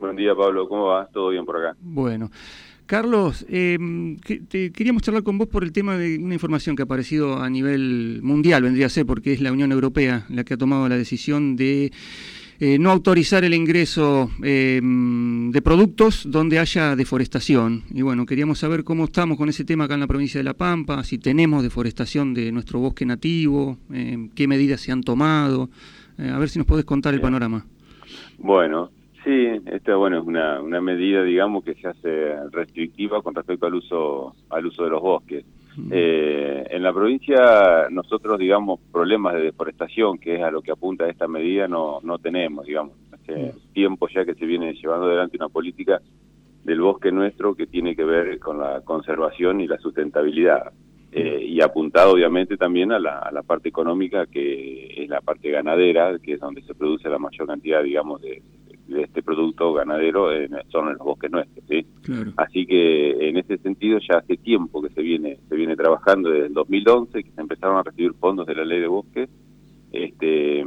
Buen día, Pablo. ¿Cómo va? ¿Todo bien por acá? Bueno. Carlos, eh, te, queríamos charlar con vos por el tema de una información que ha aparecido a nivel mundial, vendría a ser, porque es la Unión Europea la que ha tomado la decisión de eh, no autorizar el ingreso eh, de productos donde haya deforestación. Y bueno, queríamos saber cómo estamos con ese tema acá en la provincia de La Pampa, si tenemos deforestación de nuestro bosque nativo, qué medidas se han tomado. a ver si nos podés contar el panorama. Bueno, sí, esta bueno, es una, una medida, digamos, que se hace restrictiva con respecto al uso, al uso de los bosques. Eh, en la provincia nosotros, digamos, problemas de deforestación, que es a lo que apunta esta medida, no, no tenemos, digamos. Hace tiempo ya que se viene llevando adelante una política del bosque nuestro que tiene que ver con la conservación y la sustentabilidad. Eh, y apuntado obviamente también a la, a la parte económica que es la parte ganadera, que es donde se produce la mayor cantidad, digamos, de, de este producto ganadero en, son en los bosques nuestros, ¿sí? Así que en ese sentido ya hace tiempo que se viene se viene trabajando desde el 2011 que se empezaron a recibir fondos de la ley de bosques este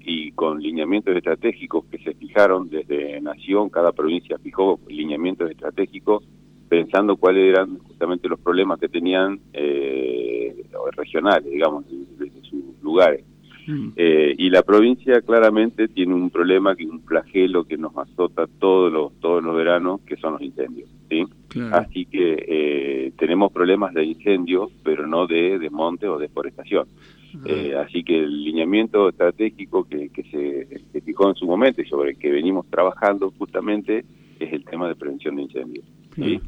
y con lineamientos estratégicos que se fijaron desde Nación, cada provincia fijó lineamientos estratégicos pensando cuáles eran justamente los problemas que tenían eh, regionales, digamos, desde sus lugares. Mm. Eh, y la provincia claramente tiene un problema, que un flagelo que nos azota todos los, todos los veranos, que son los incendios. ¿sí? Así que eh, tenemos problemas de incendios, pero no de desmonte o deforestación. Eh, así que el lineamiento estratégico que, que se, fijó en su momento y sobre el que venimos trabajando justamente es el tema de prevención de incendios. ¿sí?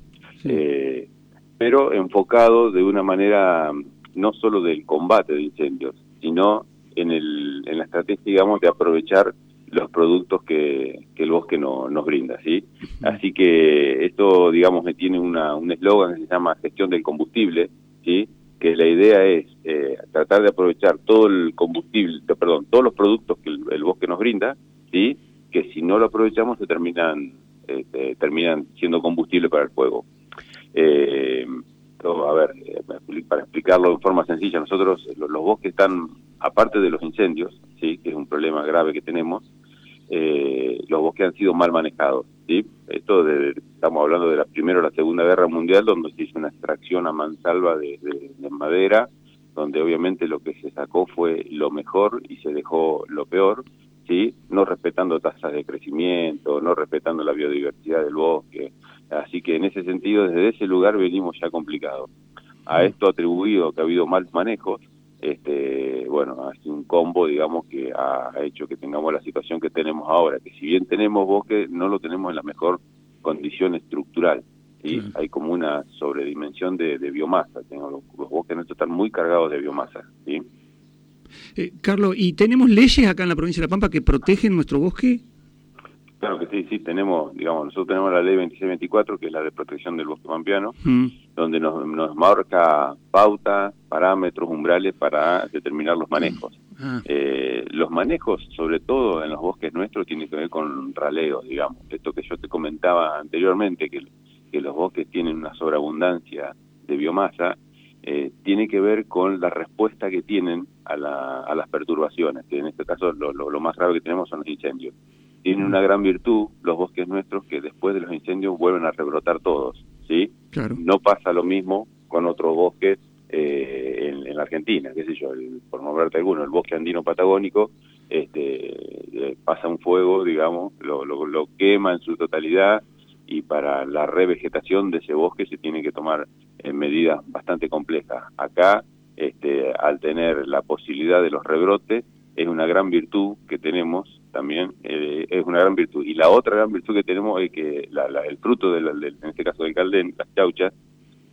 pero enfocado de una manera no solo del combate de incendios, sino en, el, en la estrategia, digamos, de aprovechar los productos que, que el bosque no, nos brinda, ¿sí? Así que esto, digamos, tiene una, un eslogan que se llama gestión del combustible, ¿sí? Que la idea es eh, tratar de aprovechar todo el combustible, perdón, todos los productos que el, bosque nos brinda, ¿sí? Que si no lo aprovechamos se terminan, este, terminan siendo combustible para el fuego. Eh, a ver, eh, para explicarlo de forma sencilla, nosotros los, bosques están, aparte de los incendios, sí, que es un problema grave que tenemos, eh, los bosques han sido mal manejados. ¿sí? Esto estamos hablando de la Primera o la Segunda Guerra Mundial, donde se hizo una extracción a mansalva de, de, madera, donde obviamente lo que se sacó fue lo mejor y se dejó lo peor, ¿sí? no respetando tasas de crecimiento, no respetando la biodiversidad del bosque, Así que en ese sentido, desde ese lugar venimos ya complicados. A esto atribuido que ha habido mal manejo, este, bueno, ha sido un combo, digamos, que ha hecho que tengamos la situación que tenemos ahora, que si bien tenemos bosque, no lo tenemos en la mejor condición estructural. ¿sí? Hay como una sobredimensión de, biomasa. Los, los, bosques nuestros están muy cargados de biomasa. ¿sí? Eh, Carlos, ¿y tenemos leyes acá en la provincia de La Pampa que protegen nuestro bosque? Sí, sí, tenemos, digamos, nosotros tenemos la ley 2624, que es la de protección del bosque pampeano, mm. donde nos, nos, marca pautas, parámetros, umbrales para determinar los manejos. Ah. Eh, los manejos, sobre todo en los bosques nuestros, tienen que ver con raleos, digamos. Esto que yo te comentaba anteriormente, que, que los bosques tienen una sobreabundancia de biomasa, eh, tiene que ver con la respuesta que tienen a, la, a las perturbaciones, que en este caso lo, lo, lo más grave que tenemos son los incendios tiene una gran virtud los bosques nuestros que después de los incendios vuelven a rebrotar todos, ¿sí? No pasa lo mismo con otros bosques eh, en, la Argentina, qué sé yo, por nombrarte alguno, el bosque andino patagónico, este, pasa un fuego, digamos, lo, lo, quema en su totalidad y para la revegetación de ese bosque se tiene que tomar eh, medidas bastante complejas. Acá, este, al tener la posibilidad de los rebrotes, es una gran virtud que tenemos también eh, es una gran virtud. Y la otra gran virtud que tenemos es que la, el fruto, del, en este caso del caldén, las chauchas,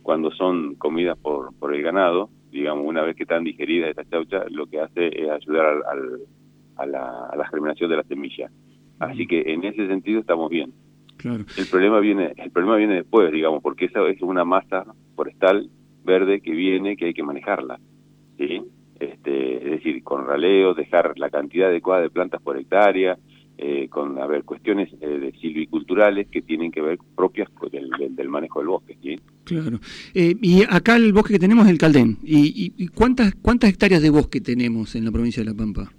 cuando son comidas por, por el ganado, digamos, una vez que están digeridas estas chauchas, lo que hace es ayudar al, a, la, a, la, germinación de la semilla. Así que en ese sentido estamos bien. Claro. El problema viene el problema viene después, digamos, porque esa es una masa forestal verde que viene que hay que manejarla. ¿sí? Este, es decir, con raleo, dejar la cantidad adecuada de plantas por hectárea, eh, con a ver, cuestiones eh, de silviculturales que tienen que ver propias del, del, manejo del bosque. ¿sí? Claro. Eh, y acá el bosque que tenemos es el Caldén. ¿Y, y cuántas, cuántas hectáreas de bosque tenemos en la provincia de La Pampa?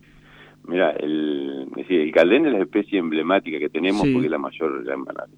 Mira, el, el caldén es la especie emblemática que tenemos porque es la mayor,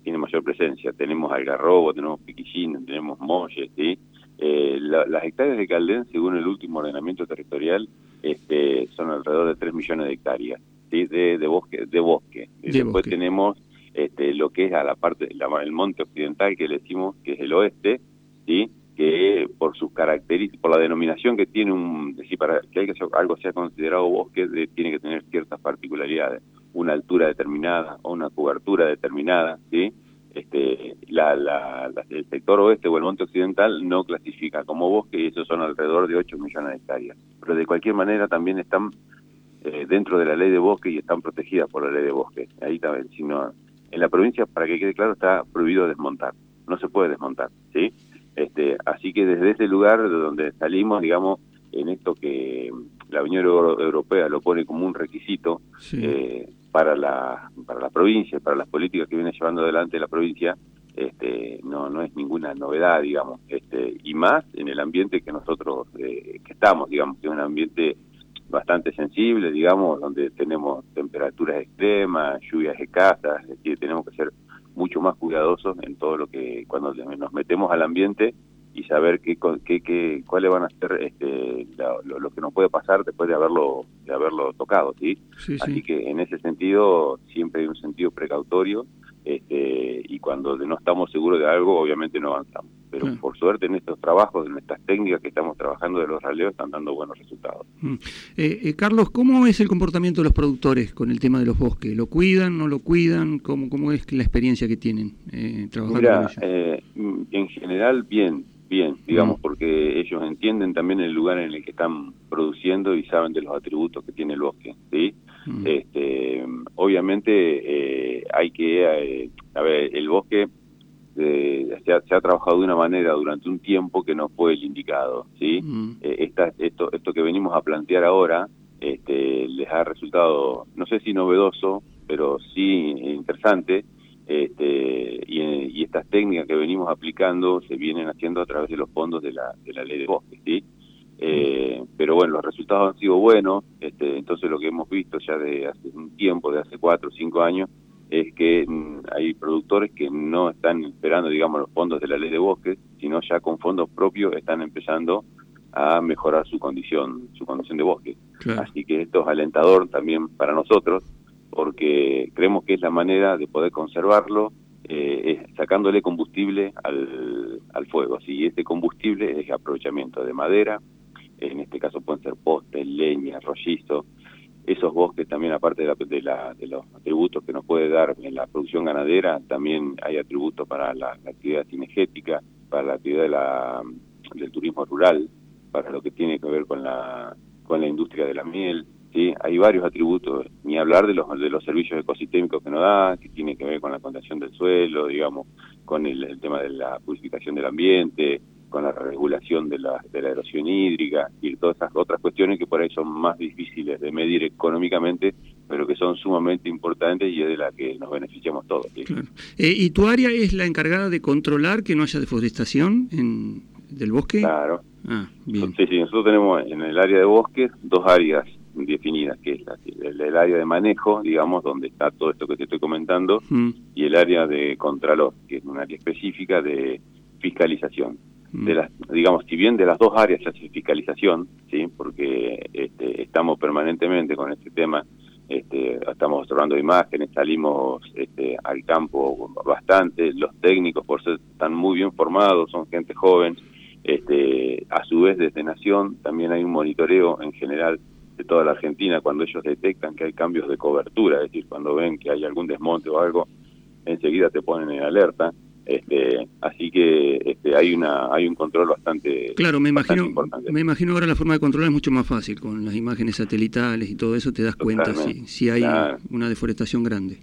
tiene mayor presencia. Tenemos algarrobo, tenemos piquillín, tenemos molles, ¿sí? Eh, las hectáreas de caldén, según el último ordenamiento territorial, este, son alrededor de 3 millones de hectáreas ¿sí? de, de, bosque. De bosque. después tenemos este, lo que es a la parte, el monte occidental que le decimos que es el oeste, ¿sí? que por sus características, por la denominación que tiene un, decir, para que algo sea considerado bosque, tiene que tener ciertas particularidades, una altura determinada o una cobertura determinada, ¿sí? Este, la, la, el sector oeste o el monte occidental no clasifica como bosque y esos son alrededor de 8 millones de hectáreas. Pero de cualquier manera también están eh, dentro de la ley de bosque y están protegidas por la ley de bosque. Ahí también, si en la provincia, para que quede claro, está prohibido desmontar, no se puede desmontar, ¿sí? Este, así que desde ese lugar de donde salimos, digamos, en esto que la Unión Europea lo pone como un requisito eh, para la para la provincia, para las políticas que viene llevando adelante la provincia, este, no no es ninguna novedad, digamos, este, y más en el ambiente que nosotros eh, que estamos, digamos, que es un ambiente bastante sensible, digamos, donde tenemos temperaturas extremas, lluvias escasas, es decir, tenemos que ser mucho más cuidadosos en todo lo que cuando nos metemos al ambiente y saber qué, qué, qué cuáles van a ser este, lo, que nos puede pasar después de haberlo de haberlo tocado sí, así que en ese sentido siempre hay un sentido precautorio este, y cuando no estamos seguros de algo obviamente no avanzamos pero por suerte en estos trabajos, en estas técnicas que estamos trabajando de los raleos, están dando buenos resultados. Mm. Eh, eh, Carlos, ¿cómo es el comportamiento de los productores con el tema de los bosques? ¿Lo cuidan, no lo cuidan? ¿Cómo, cómo es la experiencia que tienen eh, trabajando con ellos? Eh, en general, bien, bien, digamos, mm. porque ellos entienden también el lugar en el que están produciendo y saben de los atributos que tiene el bosque, ¿sí? Mm. Este, obviamente hay que, a ver, el bosque se, ha, trabajado de una manera durante un tiempo que no fue el indicado, ¿sí? Eh, esto, esto que venimos a plantear ahora este, les ha resultado, no sé si novedoso, pero sí interesante, este, y, estas técnicas que venimos aplicando se vienen haciendo a través de los fondos de la, de la ley de bosque, ¿sí? Eh, pero bueno, los resultados han sido buenos, este, entonces lo que hemos visto ya de hace un tiempo, de hace cuatro o cinco años, es que mm, hay productores que no están esperando, digamos, los fondos de la ley de bosques, sino ya con fondos propios están empezando a mejorar su condición, su condición de bosque. Así que esto es alentador también para nosotros, porque creemos que es la manera de poder conservarlo, eh, sacándole combustible al, al fuego. Así este combustible es aprovechamiento de madera, en este caso pueden ser postes, leña, rollizo, esos bosques también, aparte de, la, de, los atributos que nos puede dar en la producción ganadera, también hay atributos para la, actividad cinegética, para la actividad de la, del turismo rural, para lo que tiene que ver con la, con la industria de la miel. ¿Sí? Hay varios atributos, ni hablar de los, de los servicios ecosistémicos que nos da, que tiene que ver con la contación del suelo, digamos, con el, el tema de la purificación del ambiente, con la regulación de la, de la erosión hídrica y todas esas otras cuestiones que por ahí son más difíciles de medir económicamente, pero que son sumamente importantes y es de las que nos beneficiamos todos. Eh, ¿Y tu área es la encargada de controlar que no haya deforestación en, del bosque? Claro. Ah, bien. Sí, sí, nosotros tenemos en el área de bosques dos áreas definidas, que es el, área de manejo, digamos, donde está todo esto que te estoy comentando, mm. y el área de contralor, que es un área específica de fiscalización de las, digamos, si bien de las dos áreas se hace fiscalización, ¿sí? porque este, estamos permanentemente con este tema, este, estamos observando imágenes, salimos este, al campo bastante, los técnicos por ser están muy bien formados, son gente joven, este, a su vez desde Nación también hay un monitoreo en general de toda la Argentina cuando ellos detectan que hay cambios de cobertura, es decir, cuando ven que hay algún desmonte o algo, enseguida te ponen en alerta este, así que este, hay una hay un control bastante claro me imagino me imagino ahora la forma de controlar es mucho más fácil con las imágenes satelitales y todo eso te das cuenta si, si hay una deforestación grande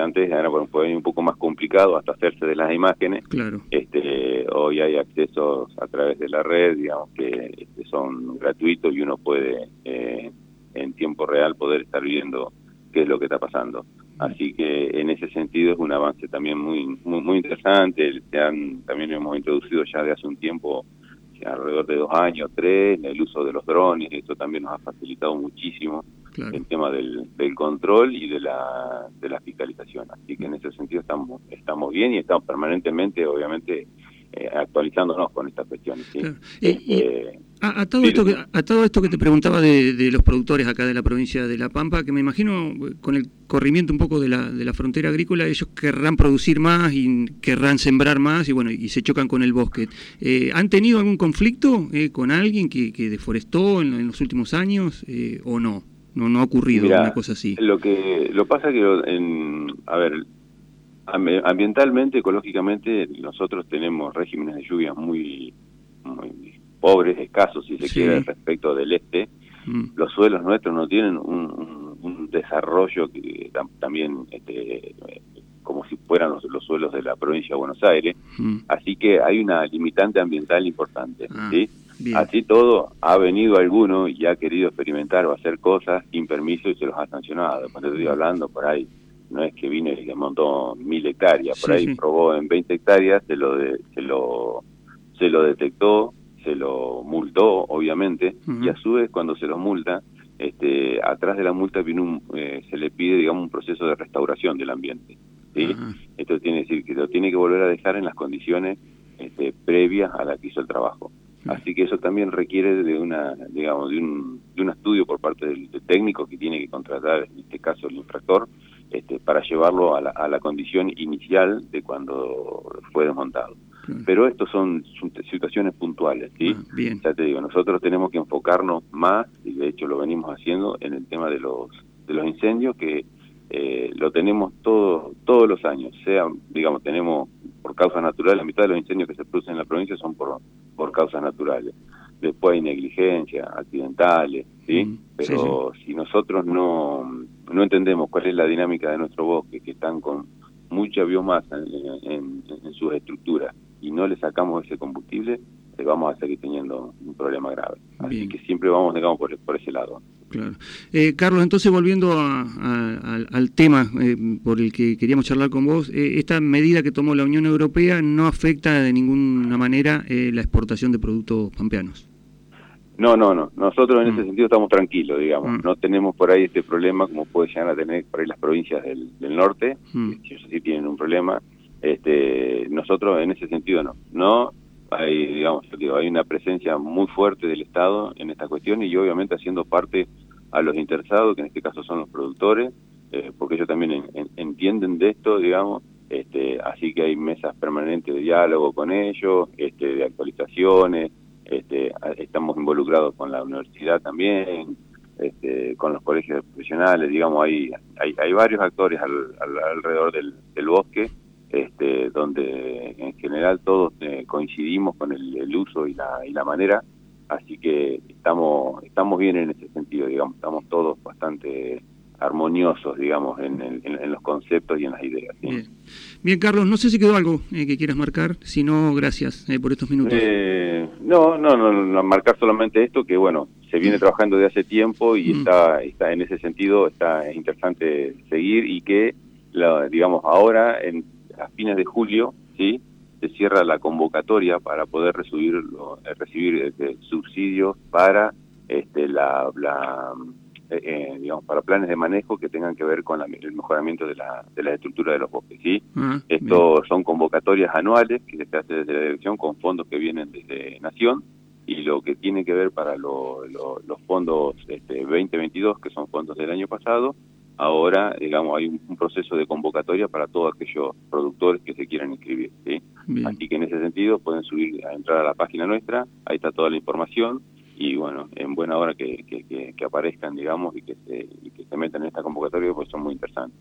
antes era fue un poco más complicado hasta hacerse de las imágenes claro este hoy hay accesos a través de la red digamos que este, son gratuitos y uno puede eh, en tiempo real poder estar viendo qué es lo que está pasando Así que en ese sentido es un avance también muy muy, muy interesante. también hemos introducido ya de hace un tiempo, alrededor de dos años, tres, el uso de los drones. Esto también nos ha facilitado muchísimo el tema del, del, control y de la, de la fiscalización. Así que en ese sentido estamos, estamos bien y estamos permanentemente, obviamente, eh, actualizándonos con estas cuestiones. A, todo esto que, a todo esto que te preguntaba de, los productores acá de la provincia de La Pampa, que me imagino con el corrimiento un poco de la, de la frontera agrícola, ellos querrán producir más y querrán sembrar más y bueno, y se chocan con el bosque. Eh, ¿Han tenido algún conflicto eh, con alguien que, que deforestó en, los últimos años o no? No, no ha ocurrido una cosa así. Lo que lo pasa que, en, a ver, ambientalmente, ecológicamente, nosotros tenemos regímenes de lluvia muy, muy pobres, escasos, si se quiere, respecto del este. Mm. Los suelos nuestros no tienen un, desarrollo que también este, como si fueran los, suelos de la provincia de Buenos Aires. Mm. Así que hay una limitante ambiental importante. Ah, Así todo, ha venido alguno y ha querido experimentar o hacer cosas sin permiso y se los ha sancionado. Cuando estoy hablando por ahí no es que vine y que montó mil hectáreas, por ahí probó en 20 hectáreas, se lo, se lo se lo detectó, se lo multó, obviamente, y a su vez cuando se lo multa, este, atrás de la multa viene un, eh, se le pide, digamos, un proceso de restauración del ambiente. ¿sí? Esto tiene que decir que lo tiene que volver a dejar en las condiciones este, previas a la que hizo el trabajo. Así que eso también requiere de una, digamos, de un, de un estudio por parte del, del técnico que tiene que contratar, en este caso el infractor, este, para llevarlo a la, a la, condición inicial de cuando fue desmontado. Pero estos son situaciones puntuales, ¿sí? Ah, bien. Ya te digo, nosotros tenemos que enfocarnos más, y de hecho lo venimos haciendo, en el tema de los, de los incendios, que eh, lo tenemos todo, todos los años, sea, digamos, tenemos por causas naturales, la mitad de los incendios que se producen en la provincia son por, por causas naturales. Después hay negligencia, accidentales, ¿sí? Mm, Pero si nosotros no no entendemos cuál es la dinámica de nuestro bosque, que están con mucha biomasa en, sus estructuras y no le sacamos ese combustible, eh, vamos a seguir teniendo un problema grave. Así que siempre vamos, digamos, por, por ese lado. Claro. Eh, Carlos, entonces volviendo al tema eh, por el que queríamos charlar con vos, esta medida que tomó la Unión Europea no afecta de ninguna manera la exportación de productos pampeanos. No, no, no. Nosotros en ese mm. sentido estamos tranquilos, digamos. Mm. No tenemos por ahí este problema como puede llegar a tener por ahí las provincias del, norte, mm. que ellos sí tienen un problema. Este, nosotros en ese sentido no. No hay, digamos, digo, hay una presencia muy fuerte del Estado en esta cuestión y obviamente haciendo parte a los interesados, que en este caso son los productores, eh, porque ellos también entienden de esto, digamos, este, así que hay mesas permanentes de diálogo con ellos, este, de actualizaciones, este, estamos involucrados con la universidad también, este, con los colegios profesionales, digamos, hay, hay, hay varios actores alrededor del, bosque, este, donde en general todos eh, coincidimos con el, uso y la, y la manera, así que estamos, estamos bien en ese sentido, digamos, estamos todos bastante armoniosos, digamos, en, los conceptos y en las ideas. Bien. Carlos, no sé si quedó algo eh, que quieras marcar, si no, gracias eh, por estos minutos. Eh, no, no, no, marcar solamente esto, que bueno, se viene trabajando de hace tiempo y mm. está, está en ese sentido, está interesante seguir y que, la, digamos, ahora, en, a fines de julio, ¿sí? se cierra la convocatoria para poder recibir, recibir subsidios para este, la, la eh, eh, digamos, para planes de manejo que tengan que ver con el mejoramiento de la, de la estructura de los bosques. ¿sí? Ah, Esto son convocatorias anuales que se hace desde la dirección con fondos que vienen desde Nación y lo que tiene que ver para los fondos este, 2022, que son fondos del año pasado, ahora, digamos, hay un, proceso de convocatoria para todos aquellos productores que se quieran inscribir. ¿sí? Así que en ese sentido pueden subir, a entrar a la página nuestra, ahí está toda la información y bueno, en buena hora que, que, que, aparezcan, digamos, y que, se, y que se metan en esta convocatoria, pues son muy interesantes.